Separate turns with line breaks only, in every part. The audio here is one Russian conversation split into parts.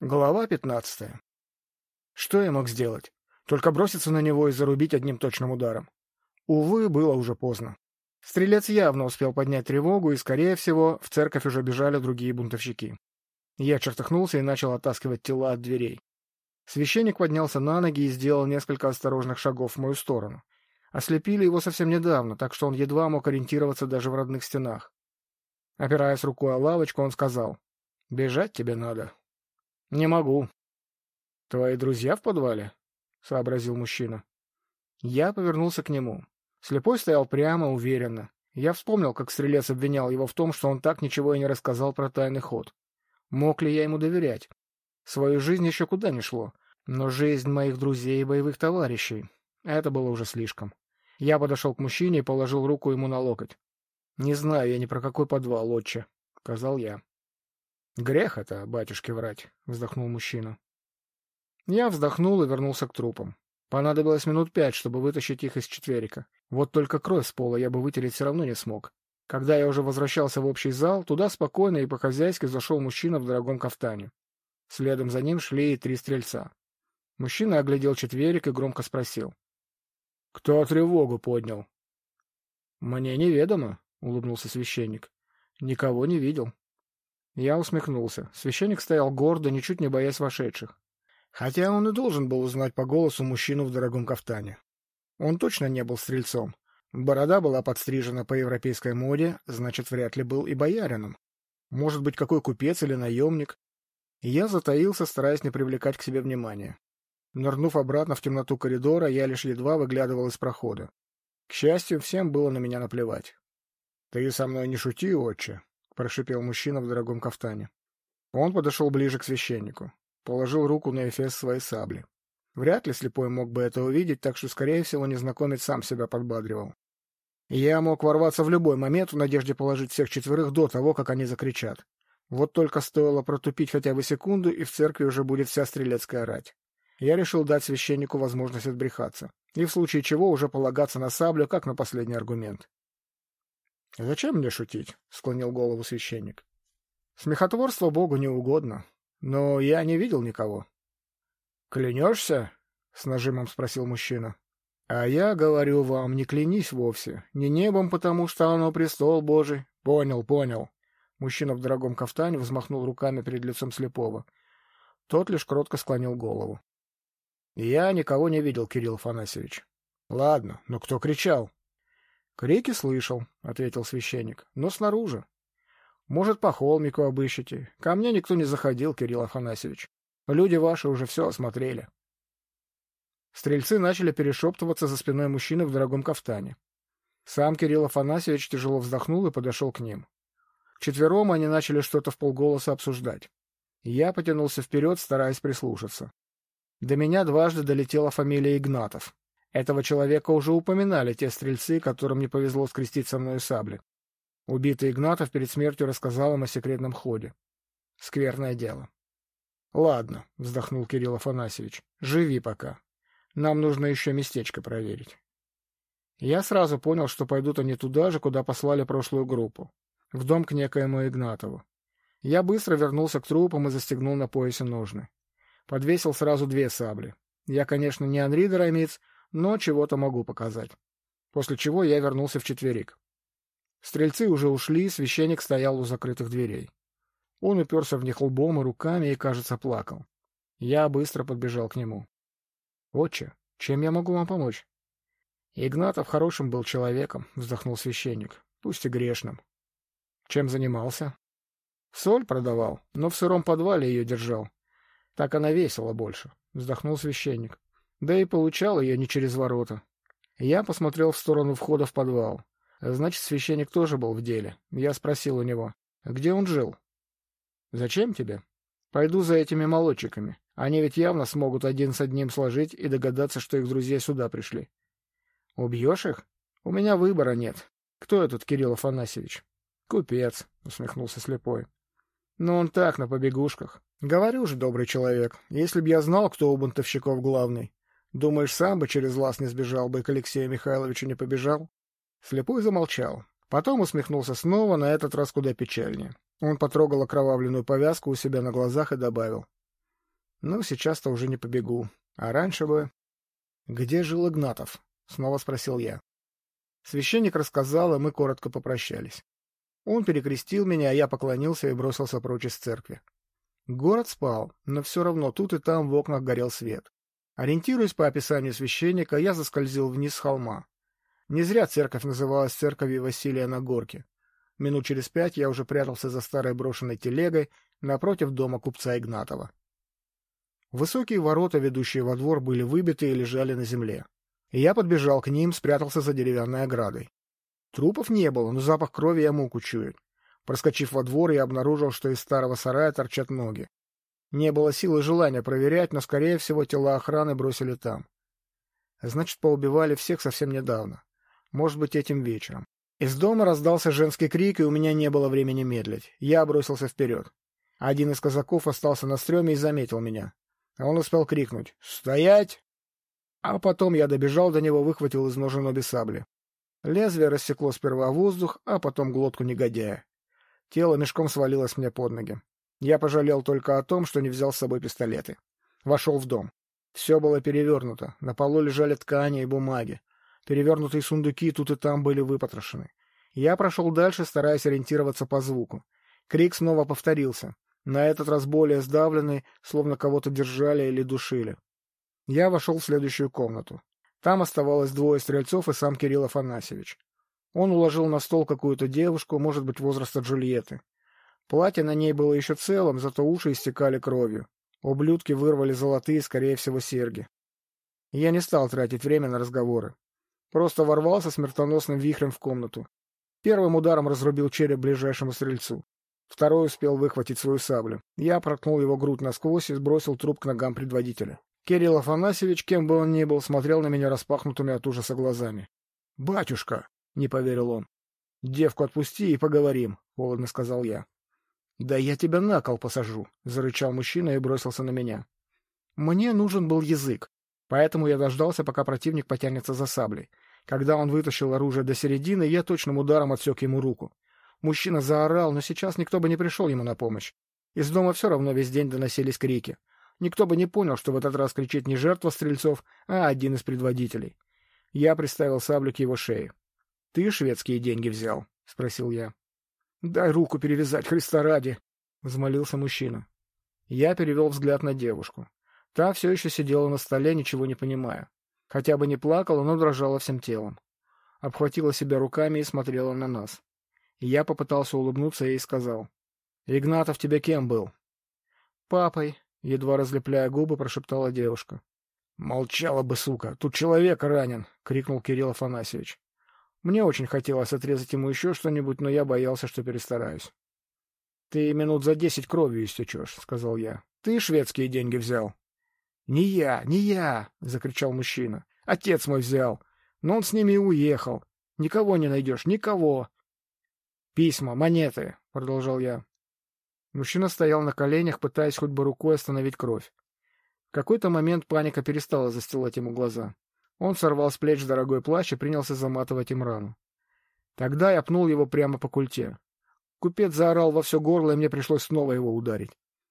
Глава пятнадцатая. Что я мог сделать? Только броситься на него и зарубить одним точным ударом. Увы, было уже поздно. Стрелец явно успел поднять тревогу, и, скорее всего, в церковь уже бежали другие бунтовщики. Я чертыхнулся и начал оттаскивать тела от дверей. Священник поднялся на ноги и сделал несколько осторожных шагов в мою сторону. Ослепили его совсем недавно, так что он едва мог ориентироваться даже в родных стенах. Опираясь рукой о лавочку, он сказал, «Бежать тебе надо, — Не могу. — Твои друзья в подвале? — сообразил мужчина. Я повернулся к нему. Слепой стоял прямо, уверенно. Я вспомнил, как стрелец обвинял его в том, что он так ничего и не рассказал про тайный ход. Мог ли я ему доверять? Свою жизнь еще куда ни шло. Но жизнь моих друзей и боевых товарищей — это было уже слишком. Я подошел к мужчине и положил руку ему на локоть. — Не знаю я ни про какой подвал, отче, — сказал я. Грех это, батюшке, врать, — вздохнул мужчина. Я вздохнул и вернулся к трупам. Понадобилось минут пять, чтобы вытащить их из четверика. Вот только кровь с пола я бы вытереть все равно не смог. Когда я уже возвращался в общий зал, туда спокойно и по-хозяйски зашел мужчина в дорогом кафтане. Следом за ним шли и три стрельца. Мужчина оглядел четверик и громко спросил. — Кто тревогу поднял? — Мне неведомо, — улыбнулся священник. — Никого не видел. Я усмехнулся. Священник стоял гордо, ничуть не боясь вошедших. Хотя он и должен был узнать по голосу мужчину в дорогом кафтане. Он точно не был стрельцом. Борода была подстрижена по европейской моде, значит, вряд ли был и боярином. Может быть, какой купец или наемник. я затаился, стараясь не привлекать к себе внимания. Нырнув обратно в темноту коридора, я лишь едва выглядывал из прохода. К счастью, всем было на меня наплевать. — Ты со мной не шути, отче, прошипел мужчина в дорогом кафтане. Он подошел ближе к священнику, положил руку на эфес своей сабли. Вряд ли слепой мог бы это увидеть, так что, скорее всего, незнакомец сам себя подбадривал. Я мог ворваться в любой момент в надежде положить всех четверых до того, как они закричат. Вот только стоило протупить хотя бы секунду, и в церкви уже будет вся стрелецкая рать. Я решил дать священнику возможность отбрехаться, и в случае чего уже полагаться на саблю, как на последний аргумент. — Зачем мне шутить? — склонил голову священник. — Смехотворство Богу не угодно, но я не видел никого. — Клянешься? — с нажимом спросил мужчина. — А я говорю вам, не клянись вовсе. Не небом, потому что оно престол Божий. — Понял, понял. Мужчина в дорогом кафтане взмахнул руками перед лицом слепого. Тот лишь кротко склонил голову. — Я никого не видел, Кирилл Афанасьевич. — Ладно, но кто кричал? Крики слышал, — ответил священник, — но снаружи. Может, по холмику обыщите. Ко мне никто не заходил, Кирилл Афанасьевич. Люди ваши уже все осмотрели. Стрельцы начали перешептываться за спиной мужчины в дорогом кафтане. Сам Кирилл Афанасьевич тяжело вздохнул и подошел к ним. Четвером они начали что-то в полголоса обсуждать. Я потянулся вперед, стараясь прислушаться. До меня дважды долетела фамилия Игнатов. Этого человека уже упоминали те стрельцы, которым не повезло скрестить со мной сабли. Убитый Игнатов перед смертью рассказал им о секретном ходе. Скверное дело. — Ладно, — вздохнул Кирилл Афанасьевич, — живи пока. Нам нужно еще местечко проверить. Я сразу понял, что пойдут они туда же, куда послали прошлую группу, в дом к некоему Игнатову. Я быстро вернулся к трупам и застегнул на поясе ножны. Подвесил сразу две сабли. Я, конечно, не Анри Доромиц, но чего-то могу показать. После чего я вернулся в четверик. Стрельцы уже ушли, священник стоял у закрытых дверей. Он уперся в них лбом и руками и, кажется, плакал. Я быстро подбежал к нему. — Отче, чем я могу вам помочь? — Игнатов хорошим был человеком, — вздохнул священник, — пусть и грешным. — Чем занимался? — Соль продавал, но в сыром подвале ее держал. Так она весила больше, — вздохнул священник. Да и получал ее не через ворота. Я посмотрел в сторону входа в подвал. Значит, священник тоже был в деле. Я спросил у него, где он жил. — Зачем тебе? — Пойду за этими молодчиками. Они ведь явно смогут один с одним сложить и догадаться, что их друзья сюда пришли. — Убьешь их? У меня выбора нет. Кто этот Кирилл Афанасьевич? — Купец, — усмехнулся слепой. — Но он так, на побегушках. Говорю же, добрый человек, если б я знал, кто у бунтовщиков главный, Думаешь, сам бы через лаз не сбежал бы и к Алексею Михайловичу не побежал? Слепой замолчал. Потом усмехнулся снова, на этот раз куда печальнее. Он потрогал окровавленную повязку у себя на глазах и добавил. Ну, сейчас-то уже не побегу. А раньше бы... — Где жил Игнатов? — снова спросил я. Священник рассказал, и мы коротко попрощались. Он перекрестил меня, а я поклонился и бросился прочь из церкви. Город спал, но все равно тут и там в окнах горел свет. Ориентируясь по описанию священника, я заскользил вниз с холма. Не зря церковь называлась церковью Василия на горке. Минут через пять я уже прятался за старой брошенной телегой напротив дома купца Игнатова. Высокие ворота, ведущие во двор, были выбиты и лежали на земле. Я подбежал к ним, спрятался за деревянной оградой. Трупов не было, но запах крови я мог учуять. Проскочив во двор, я обнаружил, что из старого сарая торчат ноги. Не было силы желания проверять, но, скорее всего, тела охраны бросили там. Значит, поубивали всех совсем недавно. Может быть, этим вечером. Из дома раздался женский крик, и у меня не было времени медлить. Я бросился вперед. Один из казаков остался на стреме и заметил меня. Он успел крикнуть «Стоять!» А потом я добежал до него, выхватил из ножен обе сабли. Лезвие рассекло сперва воздух, а потом глотку негодяя. Тело мешком свалилось мне под ноги. Я пожалел только о том, что не взял с собой пистолеты. Вошел в дом. Все было перевернуто. На полу лежали ткани и бумаги. Перевернутые сундуки тут и там были выпотрошены. Я прошел дальше, стараясь ориентироваться по звуку. Крик снова повторился. На этот раз более сдавленный, словно кого-то держали или душили. Я вошел в следующую комнату. Там оставалось двое стрельцов и сам Кирилл Афанасьевич. Он уложил на стол какую-то девушку, может быть, возраста Джульетты. Платье на ней было еще целым, зато уши истекали кровью. Ублюдки вырвали золотые, скорее всего, серьги. Я не стал тратить время на разговоры. Просто ворвался смертоносным вихрем в комнату. Первым ударом разрубил череп ближайшему стрельцу. Второй успел выхватить свою саблю. Я проткнул его грудь насквозь и сбросил труп к ногам предводителя. Кирилл Афанасьевич, кем бы он ни был, смотрел на меня распахнутыми от ужаса глазами. «Батюшка!» — не поверил он. «Девку отпусти и поговорим», — холодно сказал я. «Да я тебя на кол посажу», — зарычал мужчина и бросился на меня. Мне нужен был язык, поэтому я дождался, пока противник потянется за саблей. Когда он вытащил оружие до середины, я точным ударом отсек ему руку. Мужчина заорал, но сейчас никто бы не пришел ему на помощь. Из дома все равно весь день доносились крики. Никто бы не понял, что в этот раз кричит не жертва стрельцов, а один из предводителей. Я приставил саблю к его шее. — Ты шведские деньги взял? — спросил я. — Дай руку перевязать, Христа ради! — взмолился мужчина. Я перевел взгляд на девушку. Та все еще сидела на столе, ничего не понимая. Хотя бы не плакала, но дрожала всем телом. Обхватила себя руками и смотрела на нас. Я попытался улыбнуться и сказал. — Игнатов тебе кем был? — Папой, — едва разлепляя губы, прошептала девушка. — Молчала бы, сука! Тут человек ранен! — крикнул Кирилл Афанасьевич. Мне очень хотелось отрезать ему еще что-нибудь, но я боялся, что перестараюсь. — Ты минут за десять кровью истечешь, — сказал я. — Ты шведские деньги взял. — Не я, не я! — закричал мужчина. — Отец мой взял. Но он с ними и уехал. Никого не найдешь, никого. — Письма, монеты, — продолжал я. Мужчина стоял на коленях, пытаясь хоть бы рукой остановить кровь. В какой-то момент паника перестала застилать ему глаза. Он сорвал с плеч дорогой плащ и принялся заматывать им рану. Тогда я пнул его прямо по культе. Купец заорал во все горло, и мне пришлось снова его ударить.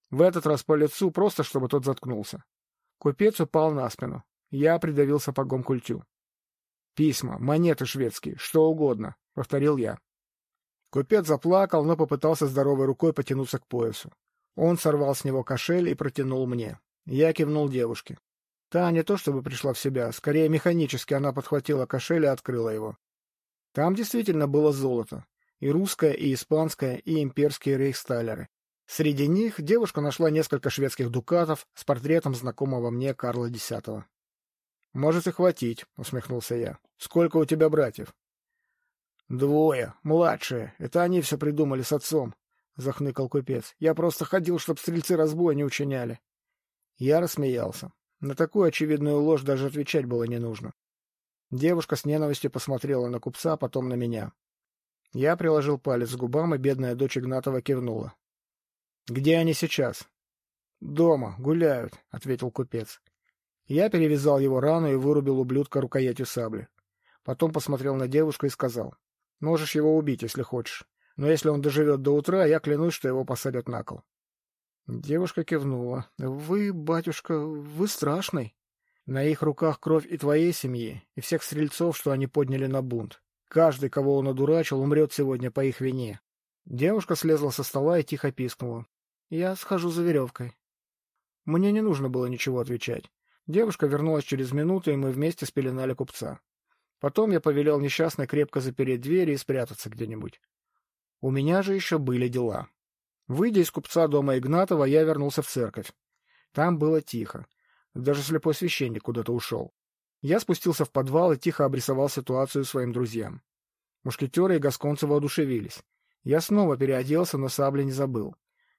В этот раз по лицу, просто чтобы тот заткнулся. Купец упал на спину. Я придавил сапогом культю. «Письма, монеты шведские, что угодно», — повторил я. Купец заплакал, но попытался здоровой рукой потянуться к поясу. Он сорвал с него кошель и протянул мне. Я кивнул девушке. Та не то чтобы пришла в себя, скорее механически она подхватила кошель и открыла его. Там действительно было золото. И русское, и испанское, и имперские рейхсталеры. Среди них девушка нашла несколько шведских дукатов с портретом знакомого мне Карла X. «Может и хватить», — усмехнулся я. «Сколько у тебя братьев?» «Двое. Младшие. Это они все придумали с отцом», — захныкал купец. «Я просто ходил, чтоб стрельцы разбоя не учиняли». Я рассмеялся. На такую очевидную ложь даже отвечать было не нужно. Девушка с ненавистью посмотрела на купца, потом на меня. Я приложил палец к губам, и бедная дочь Игнатова кивнула. — Где они сейчас? — Дома, гуляют, — ответил купец. Я перевязал его рану и вырубил ублюдка рукоятью сабли. Потом посмотрел на девушку и сказал. Можешь его убить, если хочешь. Но если он доживет до утра, я клянусь, что его посадят на кол. Девушка кивнула. «Вы, батюшка, вы страшный. На их руках кровь и твоей семьи, и всех стрельцов, что они подняли на бунт. Каждый, кого он одурачил, умрет сегодня по их вине». Девушка слезла со стола и тихо пискнула. «Я схожу за веревкой». Мне не нужно было ничего отвечать. Девушка вернулась через минуту, и мы вместе спеленали купца. Потом я повелел несчастной крепко запереть двери и спрятаться где-нибудь. У меня же еще были дела. Выйдя из купца дома Игнатова, я вернулся в церковь. Там было тихо. Даже слепой священник куда-то ушел. Я спустился в подвал и тихо обрисовал ситуацию своим друзьям. Мушкетеры и гасконцы воодушевились. Я снова переоделся, но сабли не забыл.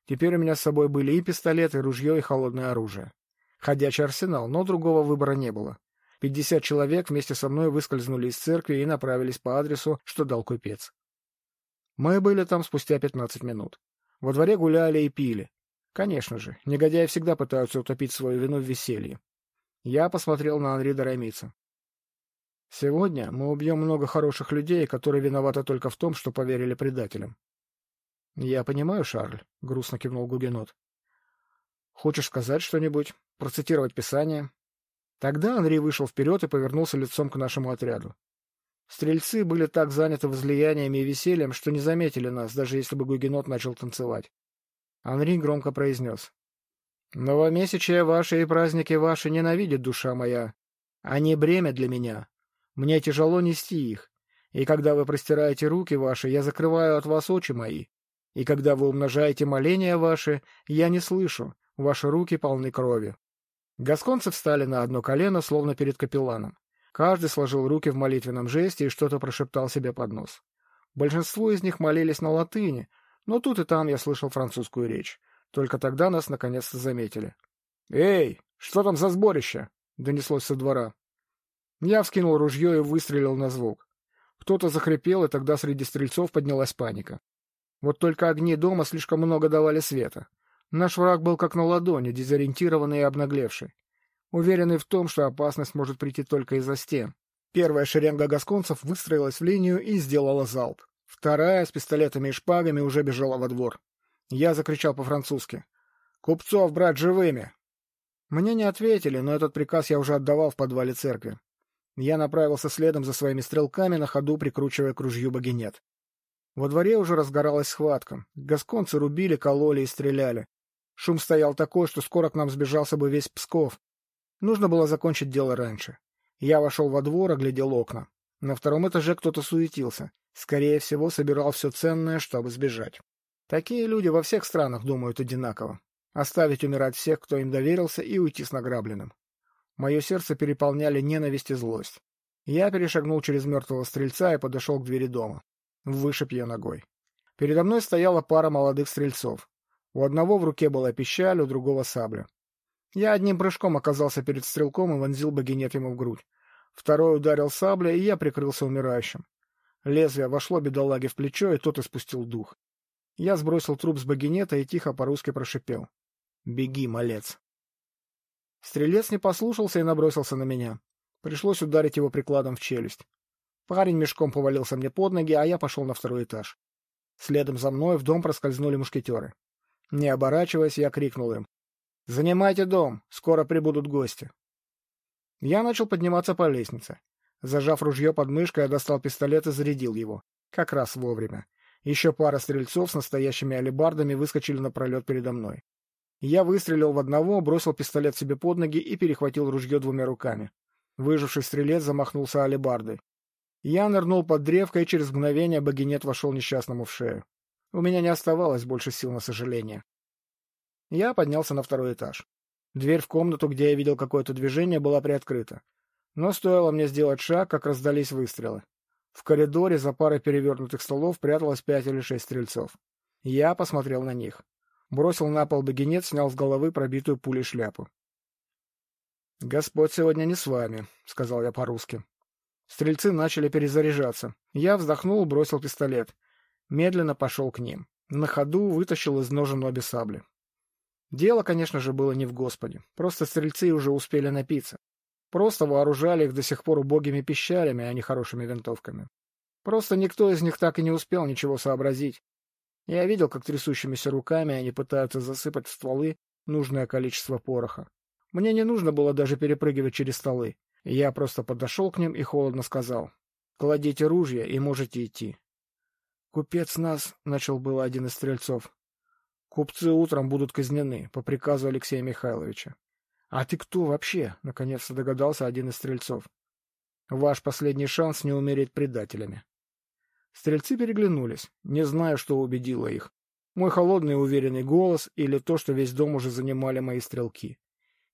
Теперь у меня с собой были и пистолет, и ружье, и холодное оружие. Ходячий арсенал, но другого выбора не было. Пятьдесят человек вместе со мной выскользнули из церкви и направились по адресу, что дал купец. Мы были там спустя пятнадцать минут. Во дворе гуляли и пили. Конечно же, негодяи всегда пытаются утопить свою вину в веселье. Я посмотрел на Анри Дорамица. Сегодня мы убьем много хороших людей, которые виноваты только в том, что поверили предателям. — Я понимаю, Шарль, — грустно кивнул Гугенот. — Хочешь сказать что-нибудь? Процитировать Писание? Тогда Анри вышел вперед и повернулся лицом к нашему отряду. Стрельцы были так заняты возлияниями и весельем, что не заметили нас, даже если бы Гугенот начал танцевать. Анри громко произнес. «Новомесячие ваши и праздники ваши ненавидит душа моя. Они бремя для меня. Мне тяжело нести их. И когда вы простираете руки ваши, я закрываю от вас очи мои. И когда вы умножаете моления ваши, я не слышу, ваши руки полны крови». Гасконцы встали на одно колено, словно перед капелланом. Каждый сложил руки в молитвенном жесте и что-то прошептал себе под нос. Большинство из них молились на латыни, но тут и там я слышал французскую речь. Только тогда нас наконец-то заметили. «Эй, что там за сборище?» — донеслось со двора. Я вскинул ружье и выстрелил на звук. Кто-то захрипел, и тогда среди стрельцов поднялась паника. Вот только огни дома слишком много давали света. Наш враг был как на ладони, дезориентированный и обнаглевший уверенный в том, что опасность может прийти только из-за стен. Первая шеренга гасконцев выстроилась в линию и сделала залп. Вторая с пистолетами и шпагами уже бежала во двор. Я закричал по-французски. «Купцов брать живыми!» Мне не ответили, но этот приказ я уже отдавал в подвале церкви. Я направился следом за своими стрелками, на ходу прикручивая к ружью багинет. Во дворе уже разгоралась схватка. Гасконцы рубили, кололи и стреляли. Шум стоял такой, что скоро к нам сбежался бы весь Псков. Нужно было закончить дело раньше. Я вошел во двор, оглядел окна. На втором этаже кто-то суетился. Скорее всего, собирал все ценное, чтобы сбежать. Такие люди во всех странах думают одинаково. Оставить умирать всех, кто им доверился, и уйти с награбленным. Мое сердце переполняли ненависть и злость. Я перешагнул через мертвого стрельца и подошел к двери дома. Вышиб ее ногой. Передо мной стояла пара молодых стрельцов. У одного в руке была пищаль, у другого сабля. Я одним прыжком оказался перед стрелком и вонзил багинет ему в грудь. Второй ударил саблей, и я прикрылся умирающим. Лезвие вошло бедолаге в плечо, и тот испустил дух. Я сбросил труп с багинета и тихо по-русски прошипел. «Беги, малец!» Стрелец не послушался и набросился на меня. Пришлось ударить его прикладом в челюсть. Парень мешком повалился мне под ноги, а я пошел на второй этаж. Следом за мной в дом проскользнули мушкетеры. Не оборачиваясь, я крикнул им. «Занимайте дом, скоро прибудут гости». Я начал подниматься по лестнице. Зажав ружье под мышкой, я достал пистолет и зарядил его. Как раз вовремя. Еще пара стрельцов с настоящими алебардами выскочили на пролет передо мной. Я выстрелил в одного, бросил пистолет себе под ноги и перехватил ружье двумя руками. Выживший стрелец замахнулся алебардой. Я нырнул под древко, и через мгновение багинет вошел несчастному в шею. У меня не оставалось больше сил на сожаление. Я поднялся на второй этаж. Дверь в комнату, где я видел какое-то движение, была приоткрыта. Но стоило мне сделать шаг, как раздались выстрелы. В коридоре за парой перевернутых столов пряталось пять или шесть стрельцов. Я посмотрел на них. Бросил на пол багинет, снял с головы пробитую пулей шляпу. «Господь сегодня не с вами», — сказал я по-русски. Стрельцы начали перезаряжаться. Я вздохнул, бросил пистолет. Медленно пошел к ним. На ходу вытащил из ножен обе сабли. Дело, конечно же, было не в Господе. Просто стрельцы уже успели напиться. Просто вооружали их до сих пор убогими пищалями, а не хорошими винтовками. Просто никто из них так и не успел ничего сообразить. Я видел, как трясущимися руками они пытаются засыпать в стволы нужное количество пороха. Мне не нужно было даже перепрыгивать через столы. Я просто подошел к ним и холодно сказал. «Кладите ружья и можете идти». «Купец нас», — начал было один из стрельцов. «Купцы утром будут казнены, по приказу Алексея Михайловича». «А ты кто вообще?» — наконец-то догадался один из стрельцов. «Ваш последний шанс не умереть предателями». Стрельцы переглянулись, не зная, что убедило их. Мой холодный уверенный голос или то, что весь дом уже занимали мои стрелки.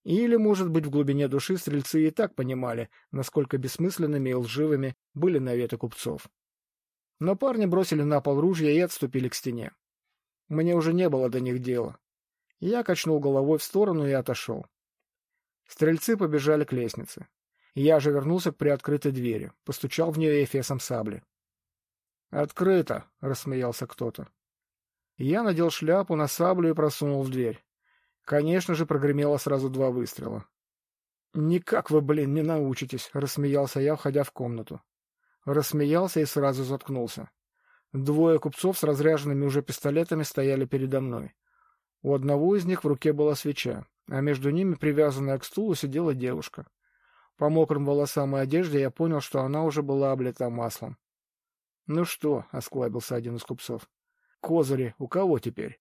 Или, может быть, в глубине души стрельцы и так понимали, насколько бессмысленными и лживыми были наветы купцов. Но парни бросили на пол ружья и отступили к стене. Мне уже не было до них дела. Я качнул головой в сторону и отошел. Стрельцы побежали к лестнице. Я же вернулся к приоткрытой двери, постучал в нее эфесом сабли. «Открыто!» — рассмеялся кто-то. Я надел шляпу на саблю и просунул в дверь. Конечно же, прогремело сразу два выстрела. «Никак вы, блин, не научитесь!» — рассмеялся я, входя в комнату. Рассмеялся и сразу заткнулся. Двое купцов с разряженными уже пистолетами стояли передо мной. У одного из них в руке была свеча, а между ними, привязанная к стулу, сидела девушка. По мокрым волосам и одежде я понял, что она уже была облита маслом. — Ну что, — осклабился один из купцов, — козыри у кого теперь?